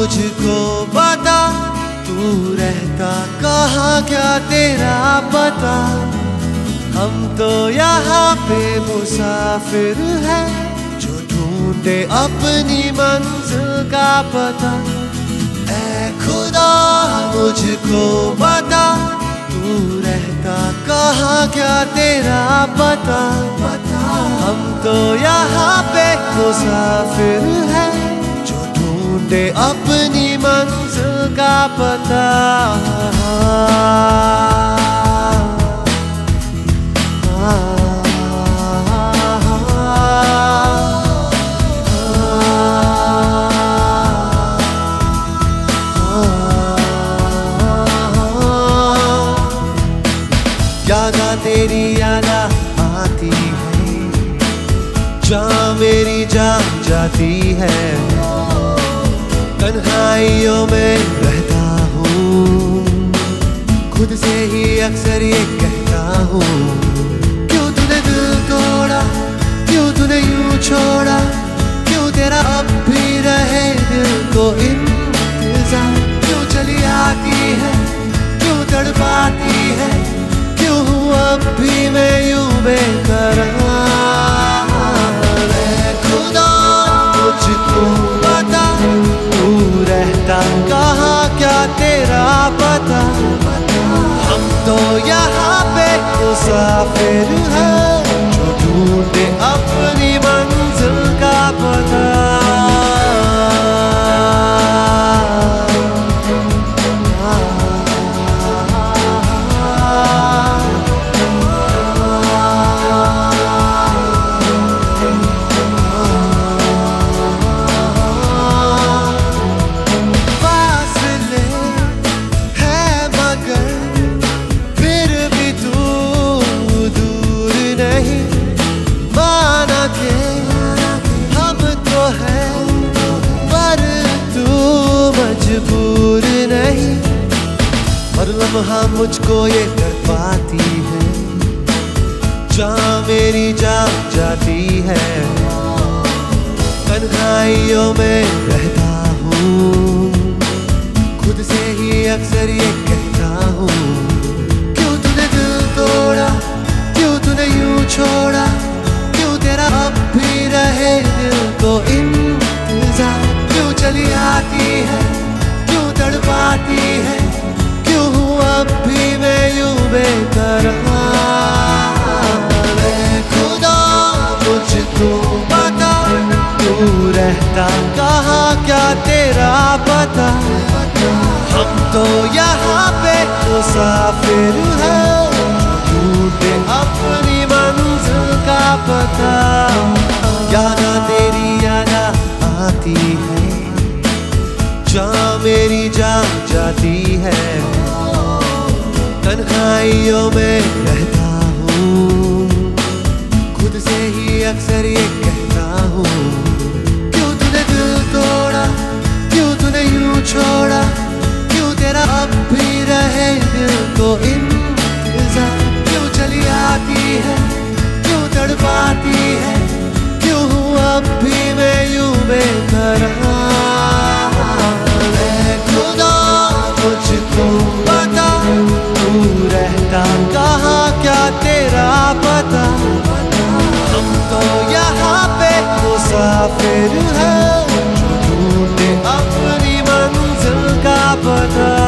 मुझको बता तू रहता कहाँ, क्या तेरा पता? हम तो यहाँ पे मुसाफिर है, जो ढूंढे अपनी मंजिल का पता। ऐ खुदा, मुझको बता तू रहता कहाँ, क्या तेरा पता पता? हम तो यहाँ पे मुसाफिर है। ढूंढे अपनी मंजिल का पता। यादा तेरी यादा आती है। जा मेरी जान जाती है। तन्हाइयों में रहता हूँ। खुद से ही अक्सर ये कहता हूँ। मुसाफिर हैं लम्हा मुझको ये कर पाती है जा मेरी जान जाती है तन्हाइयों में रहता रहता कहाँ क्या तेरा पता? हम तो यहाँ पे मुसाफिर हैं। ढूंढे अपनी मंजिल का पता। यादा तेरी यादा आती है। जा मेरी जान जाती है। तन्हाइयों में रहता हूँ। खुद से ही अक्सर मुसाफिर है अपनी मंजिल का पता।